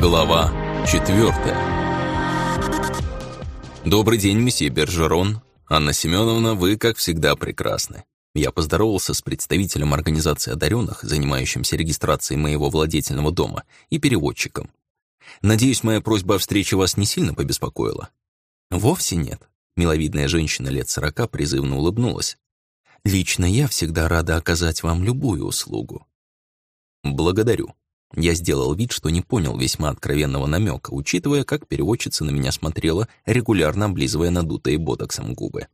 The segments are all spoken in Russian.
Глава четвертая. Добрый день, месье Бержерон. Анна Семеновна, вы, как всегда, прекрасны. Я поздоровался с представителем организации одаренных, занимающимся регистрацией моего владетельного дома, и переводчиком. Надеюсь, моя просьба о встрече вас не сильно побеспокоила? Вовсе нет. Миловидная женщина лет сорока призывно улыбнулась. Лично я всегда рада оказать вам любую услугу. Благодарю. Я сделал вид, что не понял весьма откровенного намека, учитывая, как переводчица на меня смотрела, регулярно облизывая надутые ботоксом губы.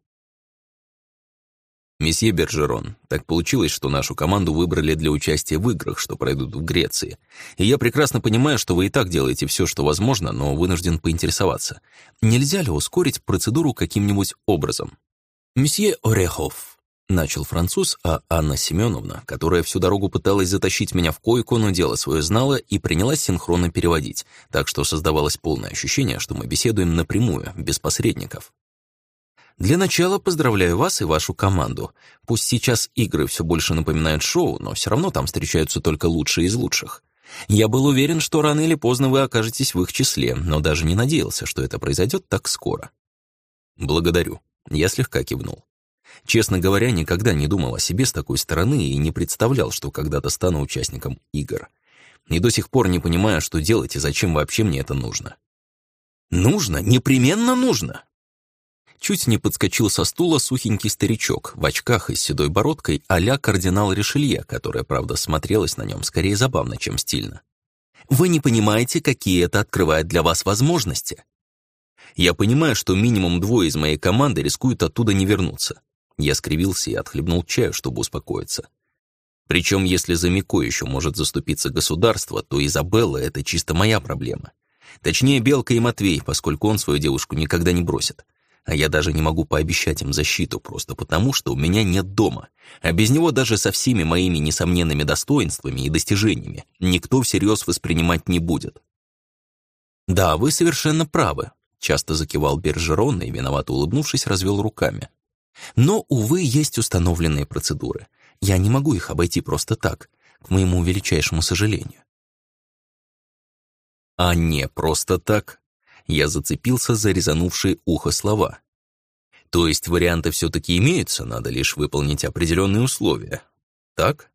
«Месье Бержерон, так получилось, что нашу команду выбрали для участия в играх, что пройдут в Греции. И я прекрасно понимаю, что вы и так делаете все, что возможно, но вынужден поинтересоваться. Нельзя ли ускорить процедуру каким-нибудь образом?» «Месье Орехов», Начал француз, а Анна Семеновна, которая всю дорогу пыталась затащить меня в койку, но дело свое знала и принялась синхронно переводить, так что создавалось полное ощущение, что мы беседуем напрямую, без посредников. Для начала поздравляю вас и вашу команду. Пусть сейчас игры все больше напоминают шоу, но все равно там встречаются только лучшие из лучших. Я был уверен, что рано или поздно вы окажетесь в их числе, но даже не надеялся, что это произойдет так скоро. Благодарю. Я слегка кивнул. Честно говоря, никогда не думал о себе с такой стороны и не представлял, что когда-то стану участником игр. И до сих пор не понимаю, что делать и зачем вообще мне это нужно. Нужно? Непременно нужно! Чуть не подскочил со стула сухенький старичок в очках и с седой бородкой а-ля кардинал Ришелье, которая, правда, смотрелась на нем скорее забавно, чем стильно. «Вы не понимаете, какие это открывает для вас возможности?» «Я понимаю, что минимум двое из моей команды рискуют оттуда не вернуться. Я скривился и отхлебнул чаю, чтобы успокоиться. Причем, если за Мико еще может заступиться государство, то Изабелла — это чисто моя проблема. Точнее, Белка и Матвей, поскольку он свою девушку никогда не бросит. А я даже не могу пообещать им защиту, просто потому, что у меня нет дома. А без него даже со всеми моими несомненными достоинствами и достижениями никто всерьез воспринимать не будет. «Да, вы совершенно правы», — часто закивал Бержерон и, виновато улыбнувшись, развел руками. Но, увы, есть установленные процедуры. Я не могу их обойти просто так, к моему величайшему сожалению. А не просто так. Я зацепился за резанувшие ухо слова. То есть варианты все-таки имеются, надо лишь выполнить определенные условия. Так?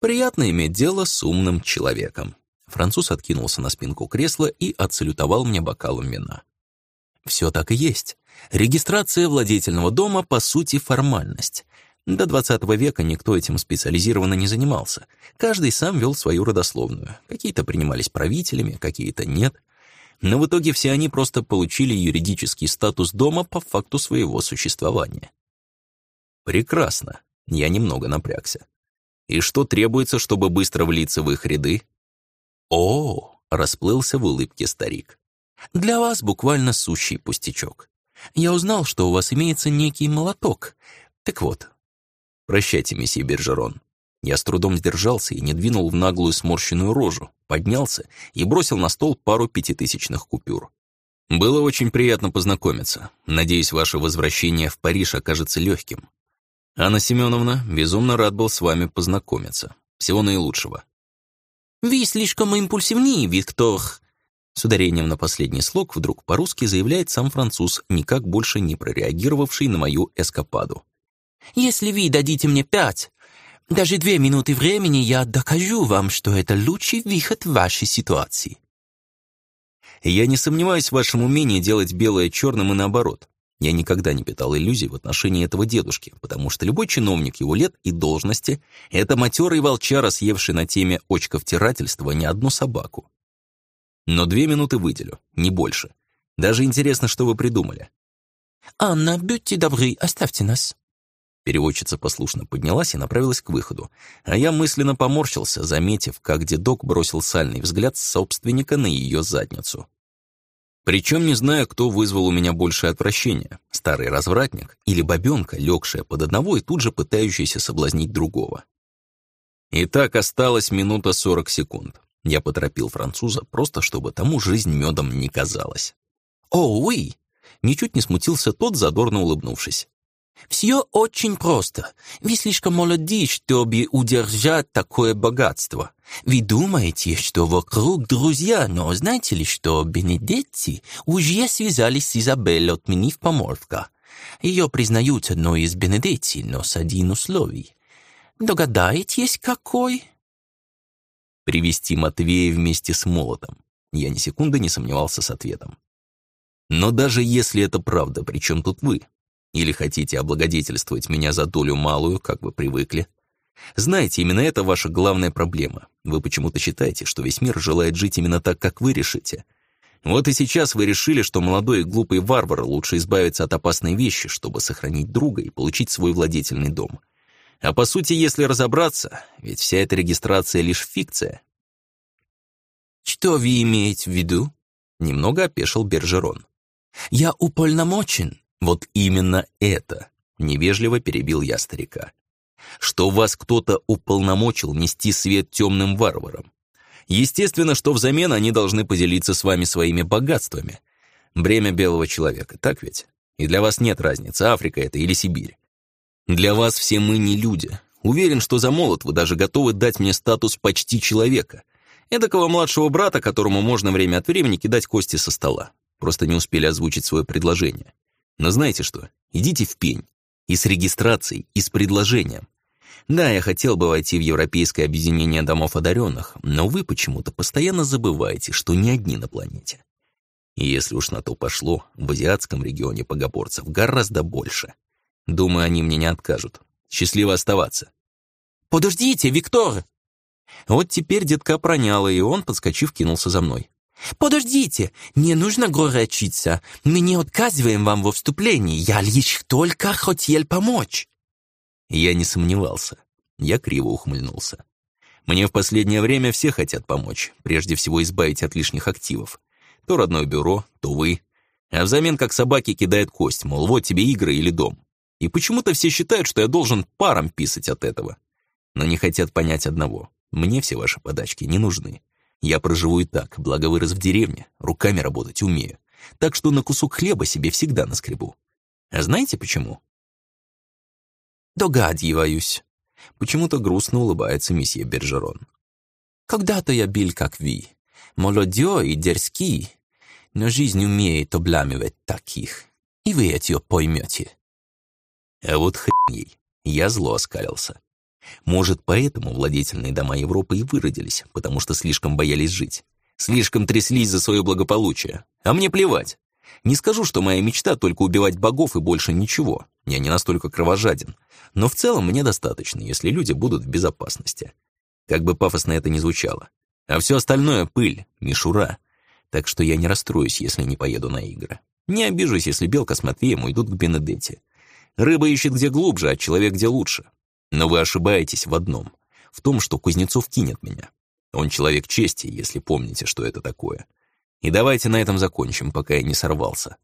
Приятно иметь дело с умным человеком. Француз откинулся на спинку кресла и отсалютовал мне бокалом вина. Все так и есть. Регистрация владетельного дома, по сути, формальность. До 20 века никто этим специализированно не занимался. Каждый сам вел свою родословную. Какие-то принимались правителями, какие-то нет. Но в итоге все они просто получили юридический статус дома по факту своего существования. Прекрасно. Я немного напрягся. И что требуется, чтобы быстро влиться в их ряды? О, расплылся в улыбке старик. Для вас буквально сущий пустячок. Я узнал, что у вас имеется некий молоток. Так вот. Прощайте, месье Бержерон. Я с трудом сдержался и не двинул в наглую сморщенную рожу, поднялся и бросил на стол пару пятитысячных купюр. Было очень приятно познакомиться. Надеюсь, ваше возвращение в Париж окажется легким. Анна Семеновна, безумно рад был с вами познакомиться. Всего наилучшего. «Вы слишком импульсивны, Виктор», с ударением на последний слог вдруг по-русски заявляет сам француз, никак больше не прореагировавший на мою эскападу. «Если вы дадите мне пять, даже две минуты времени, я докажу вам, что это лучший выход в вашей ситуации». Я не сомневаюсь в вашем умении делать белое черным и наоборот. Я никогда не питал иллюзий в отношении этого дедушки, потому что любой чиновник его лет и должности — это матерый волчара, съевший на теме очковтирательства не одну собаку. Но две минуты выделю, не больше. Даже интересно, что вы придумали. «Анна, будьте добры, оставьте нас». Переводчица послушно поднялась и направилась к выходу, а я мысленно поморщился, заметив, как дедок бросил сальный взгляд собственника на ее задницу. Причем не знаю, кто вызвал у меня большее отвращение, старый развратник или бабенка, легшая под одного и тут же пытающаяся соблазнить другого. Итак, осталось минута сорок секунд. Я поторопил француза, просто чтобы тому жизнь медом не казалась. «О, уи!» Ничуть не смутился тот, задорно улыбнувшись. Все очень просто. Вы слишком молоды, чтобы удержать такое богатство. Вы думаете, что вокруг друзья, но знаете ли, что Бенедетти уже связались с Изабеллой, отменив помолвка. Ее признают одной из Бенедетти, но с один условий. Догадаетесь, какой? Привести Матвея вместе с молотом. Я ни секунды не сомневался с ответом. Но даже если это правда, при чем тут вы? Или хотите облагодетельствовать меня за долю малую, как вы привыкли? Знаете, именно это ваша главная проблема. Вы почему-то считаете, что весь мир желает жить именно так, как вы решите. Вот и сейчас вы решили, что молодой и глупый варвар лучше избавиться от опасной вещи, чтобы сохранить друга и получить свой владетельный дом. А по сути, если разобраться, ведь вся эта регистрация лишь фикция. «Что вы имеете в виду?» Немного опешил Бержерон. «Я уполномочен вот именно это, невежливо перебил я старика. Что вас кто-то уполномочил нести свет темным варварам. Естественно, что взамен они должны поделиться с вами своими богатствами. Бремя белого человека, так ведь? И для вас нет разницы, Африка это или Сибирь. Для вас все мы не люди. Уверен, что за молот вы даже готовы дать мне статус почти человека. Эдакого младшего брата, которому можно время от времени кидать кости со стола. Просто не успели озвучить свое предложение. Но знаете что? Идите в пень. И с регистрацией, и с предложением. Да, я хотел бы войти в Европейское объединение домов одаренных, но вы почему-то постоянно забываете, что не одни на планете. И если уж на то пошло, в азиатском регионе богоборцев гораздо больше. Думаю, они мне не откажут. Счастливо оставаться. «Подождите, Виктор!» Вот теперь детка проняла, и он, подскочив, кинулся за мной. «Подождите, не нужно горячиться. Мы не отказываем вам во вступлении. Я лишь только хотел помочь». Я не сомневался. Я криво ухмыльнулся. Мне в последнее время все хотят помочь, прежде всего избавить от лишних активов. То родное бюро, то вы. А взамен как собаки кидают кость, мол, вот тебе игры или дом. И почему-то все считают, что я должен паром писать от этого. Но не хотят понять одного. Мне все ваши подачки не нужны. Я проживу и так, благо вырос в деревне, руками работать умею. Так что на кусок хлеба себе всегда наскребу. А знаете почему? Догадываюсь. Почему-то грустно улыбается месье Бержерон. Когда-то я бил как ви, молодой и дерзкий, но жизнь умеет облямивать таких, и вы это поймете. А вот хрень я зло оскалился. Может, поэтому владетельные дома Европы и выродились, потому что слишком боялись жить. Слишком тряслись за свое благополучие. А мне плевать. Не скажу, что моя мечта только убивать богов и больше ничего. Я не настолько кровожаден. Но в целом мне достаточно, если люди будут в безопасности. Как бы пафосно это ни звучало. А все остальное — пыль, мишура. Так что я не расстроюсь, если не поеду на игры. Не обижусь, если Белка с Матвеем уйдут к Бенедетти. Рыба ищет где глубже, а человек где лучше. Но вы ошибаетесь в одном. В том, что Кузнецов кинет меня. Он человек чести, если помните, что это такое. И давайте на этом закончим, пока я не сорвался.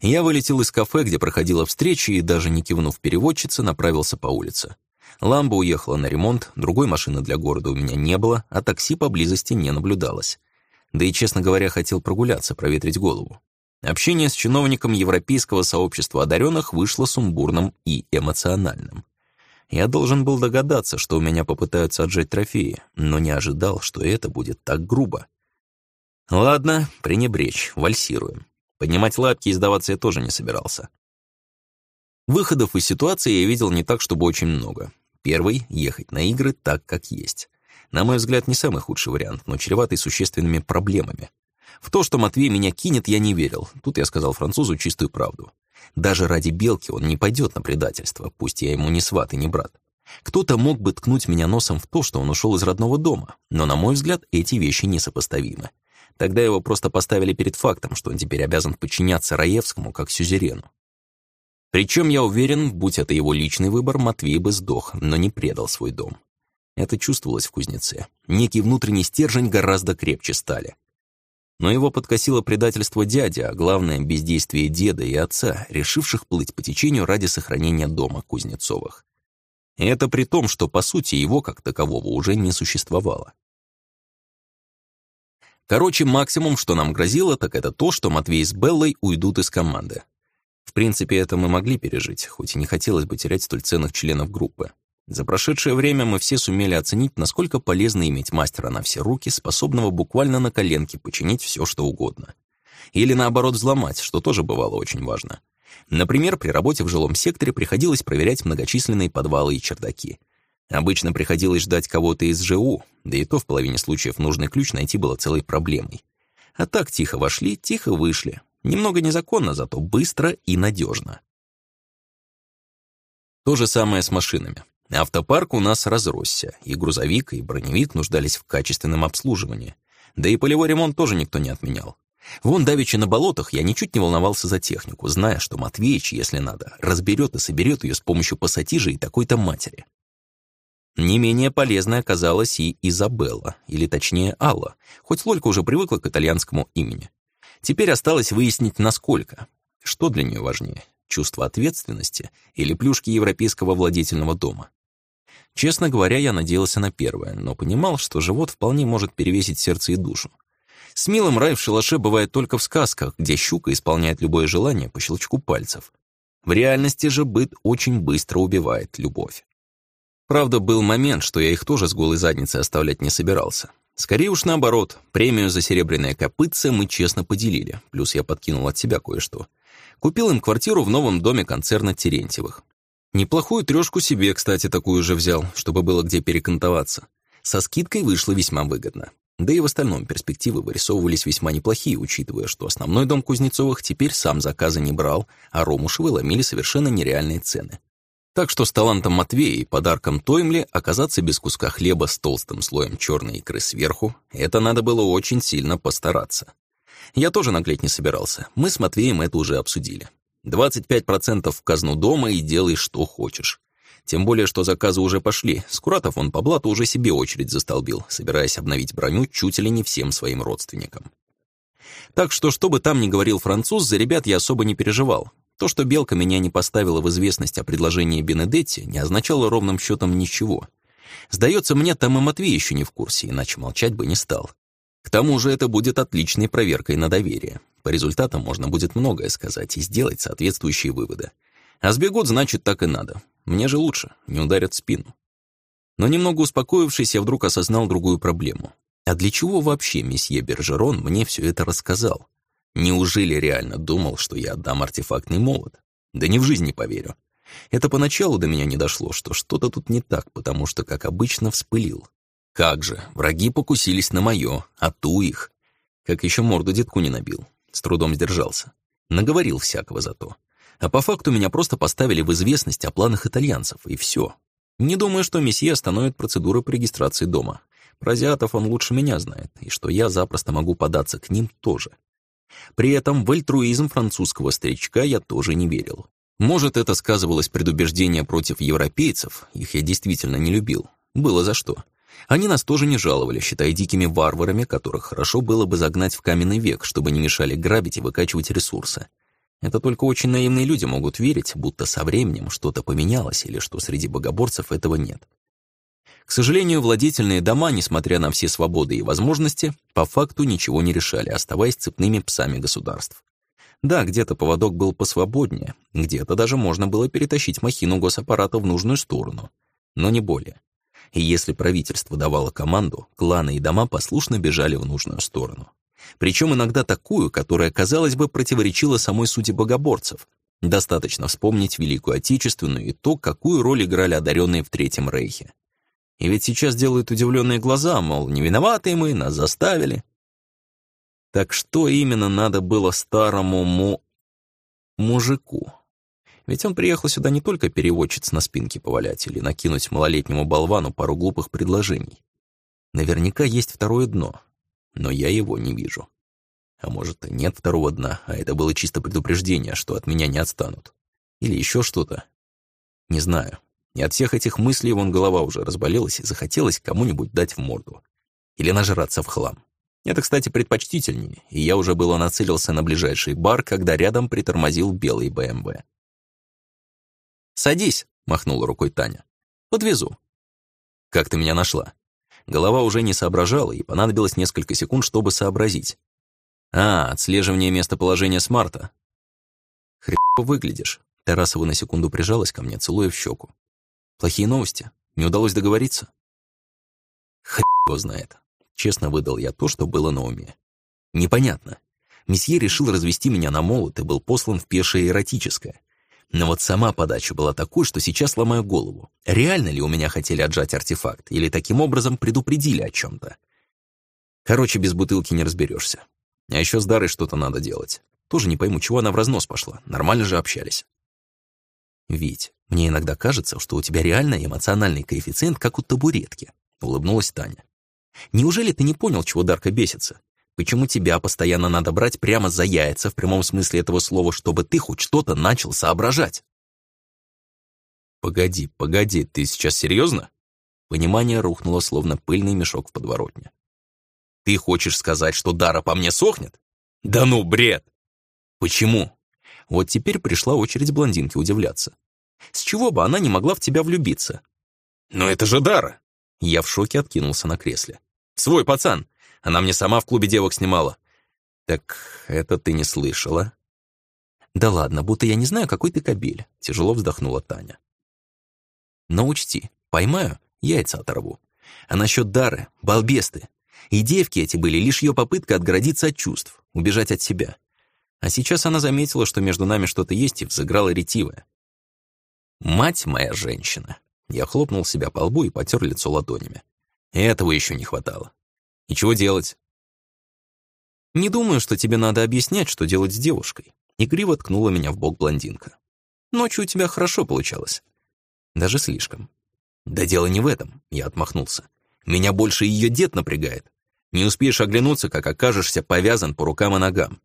Я вылетел из кафе, где проходила встреча, и даже не кивнув переводчице, направился по улице. Ламба уехала на ремонт, другой машины для города у меня не было, а такси поблизости не наблюдалось. Да и, честно говоря, хотел прогуляться, проветрить голову. Общение с чиновником Европейского сообщества одаренных вышло сумбурным и эмоциональным. Я должен был догадаться, что у меня попытаются отжать трофеи, но не ожидал, что это будет так грубо. Ладно, пренебречь, вальсируем. Поднимать лапки и сдаваться я тоже не собирался. Выходов из ситуации я видел не так, чтобы очень много. Первый — ехать на игры так, как есть. На мой взгляд, не самый худший вариант, но чреватый существенными проблемами. В то, что Матвей меня кинет, я не верил. Тут я сказал французу чистую правду. Даже ради Белки он не пойдет на предательство, пусть я ему не сват и не брат. Кто-то мог бы ткнуть меня носом в то, что он ушел из родного дома, но, на мой взгляд, эти вещи несопоставимы. Тогда его просто поставили перед фактом, что он теперь обязан подчиняться Раевскому как сюзерену. Причем, я уверен, будь это его личный выбор, Матвей бы сдох, но не предал свой дом. Это чувствовалось в кузнеце. Некий внутренний стержень гораздо крепче стали. Но его подкосило предательство дяди, а главное — бездействие деда и отца, решивших плыть по течению ради сохранения дома Кузнецовых. И это при том, что, по сути, его как такового уже не существовало. Короче, максимум, что нам грозило, так это то, что Матвей с Беллой уйдут из команды. В принципе, это мы могли пережить, хоть и не хотелось бы терять столь ценных членов группы. За прошедшее время мы все сумели оценить, насколько полезно иметь мастера на все руки, способного буквально на коленке починить все, что угодно. Или наоборот взломать, что тоже бывало очень важно. Например, при работе в жилом секторе приходилось проверять многочисленные подвалы и чердаки. Обычно приходилось ждать кого-то из ЖУ, да и то в половине случаев нужный ключ найти было целой проблемой. А так тихо вошли, тихо вышли. Немного незаконно, зато быстро и надежно. То же самое с машинами. Автопарк у нас разросся, и грузовик, и броневик нуждались в качественном обслуживании. Да и полевой ремонт тоже никто не отменял. Вон давеча на болотах я ничуть не волновался за технику, зная, что Матвеич, если надо, разберет и соберет ее с помощью пассатижа и такой-то матери. Не менее полезной оказалась и Изабелла, или точнее Алла, хоть Лолька уже привыкла к итальянскому имени. Теперь осталось выяснить, насколько. Что для нее важнее, чувство ответственности или плюшки европейского владетельного дома? Честно говоря, я надеялся на первое, но понимал, что живот вполне может перевесить сердце и душу. С милым рай в шалаше бывает только в сказках, где щука исполняет любое желание по щелчку пальцев. В реальности же быт очень быстро убивает любовь. Правда, был момент, что я их тоже с голой задницей оставлять не собирался. Скорее уж наоборот, премию за серебряное копытце мы честно поделили, плюс я подкинул от себя кое-что. Купил им квартиру в новом доме концерна Терентьевых. Неплохую трешку себе, кстати, такую же взял, чтобы было где перекантоваться. Со скидкой вышло весьма выгодно. Да и в остальном перспективы вырисовывались весьма неплохие, учитывая, что основной дом Кузнецовых теперь сам заказы не брал, а Ромушевы ломили совершенно нереальные цены. Так что с талантом Матвея и подарком Тоймли оказаться без куска хлеба с толстым слоем черной икры сверху, это надо было очень сильно постараться. Я тоже наглеть не собирался, мы с Матвеем это уже обсудили. 25% в казну дома и делай, что хочешь. Тем более, что заказы уже пошли. Скуратов он по блату уже себе очередь застолбил, собираясь обновить броню чуть ли не всем своим родственникам. Так что, что бы там ни говорил француз, за ребят я особо не переживал. То, что Белка меня не поставила в известность о предложении Бенедетти, не означало ровным счетом ничего. Сдается мне, там и Матвей еще не в курсе, иначе молчать бы не стал. К тому же это будет отличной проверкой на доверие. По результатам можно будет многое сказать и сделать соответствующие выводы. А сбегут, значит, так и надо. Мне же лучше, не ударят в спину. Но немного успокоившись, я вдруг осознал другую проблему. А для чего вообще месье Бержерон мне все это рассказал? Неужели реально думал, что я отдам артефактный молот? Да не в жизни поверю. Это поначалу до меня не дошло, что что-то тут не так, потому что, как обычно, вспылил. Как же, враги покусились на мое, а ту их. Как еще морду детку не набил. С трудом сдержался. Наговорил всякого зато. А по факту меня просто поставили в известность о планах итальянцев, и все. Не думаю, что месье остановит процедуру по регистрации дома. Про азиатов он лучше меня знает, и что я запросто могу податься к ним тоже. При этом в альтруизм французского старичка я тоже не верил. Может, это сказывалось предубеждение против европейцев, их я действительно не любил. Было за что. Они нас тоже не жаловали, считая дикими варварами, которых хорошо было бы загнать в каменный век, чтобы не мешали грабить и выкачивать ресурсы. Это только очень наивные люди могут верить, будто со временем что-то поменялось или что среди богоборцев этого нет. К сожалению, владетельные дома, несмотря на все свободы и возможности, по факту ничего не решали, оставаясь цепными псами государств. Да, где-то поводок был посвободнее, где-то даже можно было перетащить махину госаппарата в нужную сторону, но не более. И если правительство давало команду, кланы и дома послушно бежали в нужную сторону. Причем иногда такую, которая, казалось бы, противоречила самой сути богоборцев. Достаточно вспомнить Великую Отечественную и то, какую роль играли одаренные в Третьем Рейхе. И ведь сейчас делают удивленные глаза, мол, не виноваты мы, нас заставили. Так что именно надо было старому му... мужику? Ведь он приехал сюда не только переводчиц на спинке повалять или накинуть малолетнему болвану пару глупых предложений. Наверняка есть второе дно, но я его не вижу. А может, нет второго дна, а это было чисто предупреждение, что от меня не отстанут. Или еще что-то. Не знаю. И от всех этих мыслей вон голова уже разболелась и захотелось кому-нибудь дать в морду. Или нажраться в хлам. Это, кстати, предпочтительнее, и я уже было нацелился на ближайший бар, когда рядом притормозил белый БМВ. «Садись», — махнула рукой Таня. «Подвезу». «Как ты меня нашла?» Голова уже не соображала, и понадобилось несколько секунд, чтобы сообразить. А, отслеживание местоположения смарта. Хреново выглядишь. Тарасова на секунду прижалась ко мне, целуя в щеку. Плохие новости? Не удалось договориться? Хрен его знает. Честно выдал я то, что было на уме. Непонятно. Месье решил развести меня на молот и был послан в пешее эротическое. Но вот сама подача была такой, что сейчас ломаю голову. Реально ли у меня хотели отжать артефакт, или таким образом предупредили о чем-то? Короче, без бутылки не разберешься. А еще с Дарой что-то надо делать. Тоже не пойму, чего она в разнос пошла. Нормально же общались. Вить, мне иногда кажется, что у тебя реально эмоциональный коэффициент, как у табуретки. Улыбнулась Таня. Неужели ты не понял, чего Дарка бесится? Почему тебя постоянно надо брать прямо за яйца в прямом смысле этого слова, чтобы ты хоть что-то начал соображать? Погоди, погоди, ты сейчас серьезно? Понимание рухнуло, словно пыльный мешок в подворотне. Ты хочешь сказать, что Дара по мне сохнет? Да ну, бред! Почему? Вот теперь пришла очередь блондинки удивляться. С чего бы она не могла в тебя влюбиться? Но это же Дара! Я в шоке откинулся на кресле. Свой пацан! Она мне сама в клубе девок снимала. Так это ты не слышала? Да ладно, будто я не знаю, какой ты кобель. Тяжело вздохнула Таня. Но учти, поймаю, яйца оторву. А насчет Дары, балбес ты. И девки эти были лишь ее попытка отгородиться от чувств, убежать от себя. А сейчас она заметила, что между нами что-то есть, и взыграла ретивая. «Мать моя женщина!» Я хлопнул себя по лбу и потер лицо ладонями. Этого еще не хватало. И чего делать? Не думаю, что тебе надо объяснять, что делать с девушкой. Игриво ткнула меня в бок блондинка. Ночью у тебя хорошо получалось. Даже слишком. Да дело не в этом, я отмахнулся. Меня больше ее дед напрягает. Не успеешь оглянуться, как окажешься повязан по рукам и ногам.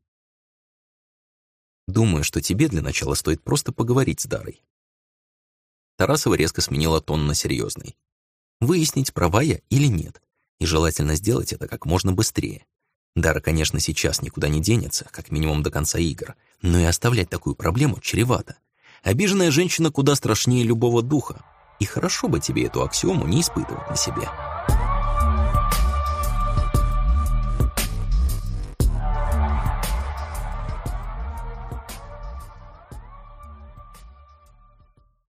Думаю, что тебе для начала стоит просто поговорить с Дарой. Тарасова резко сменила тон на серьезный. Выяснить, права я или нет. И желательно сделать это как можно быстрее. Дара, конечно, сейчас никуда не денется, как минимум до конца игр, но и оставлять такую проблему чревато. Обиженная женщина куда страшнее любого духа. И хорошо бы тебе эту аксиому не испытывать на себе.